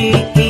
You.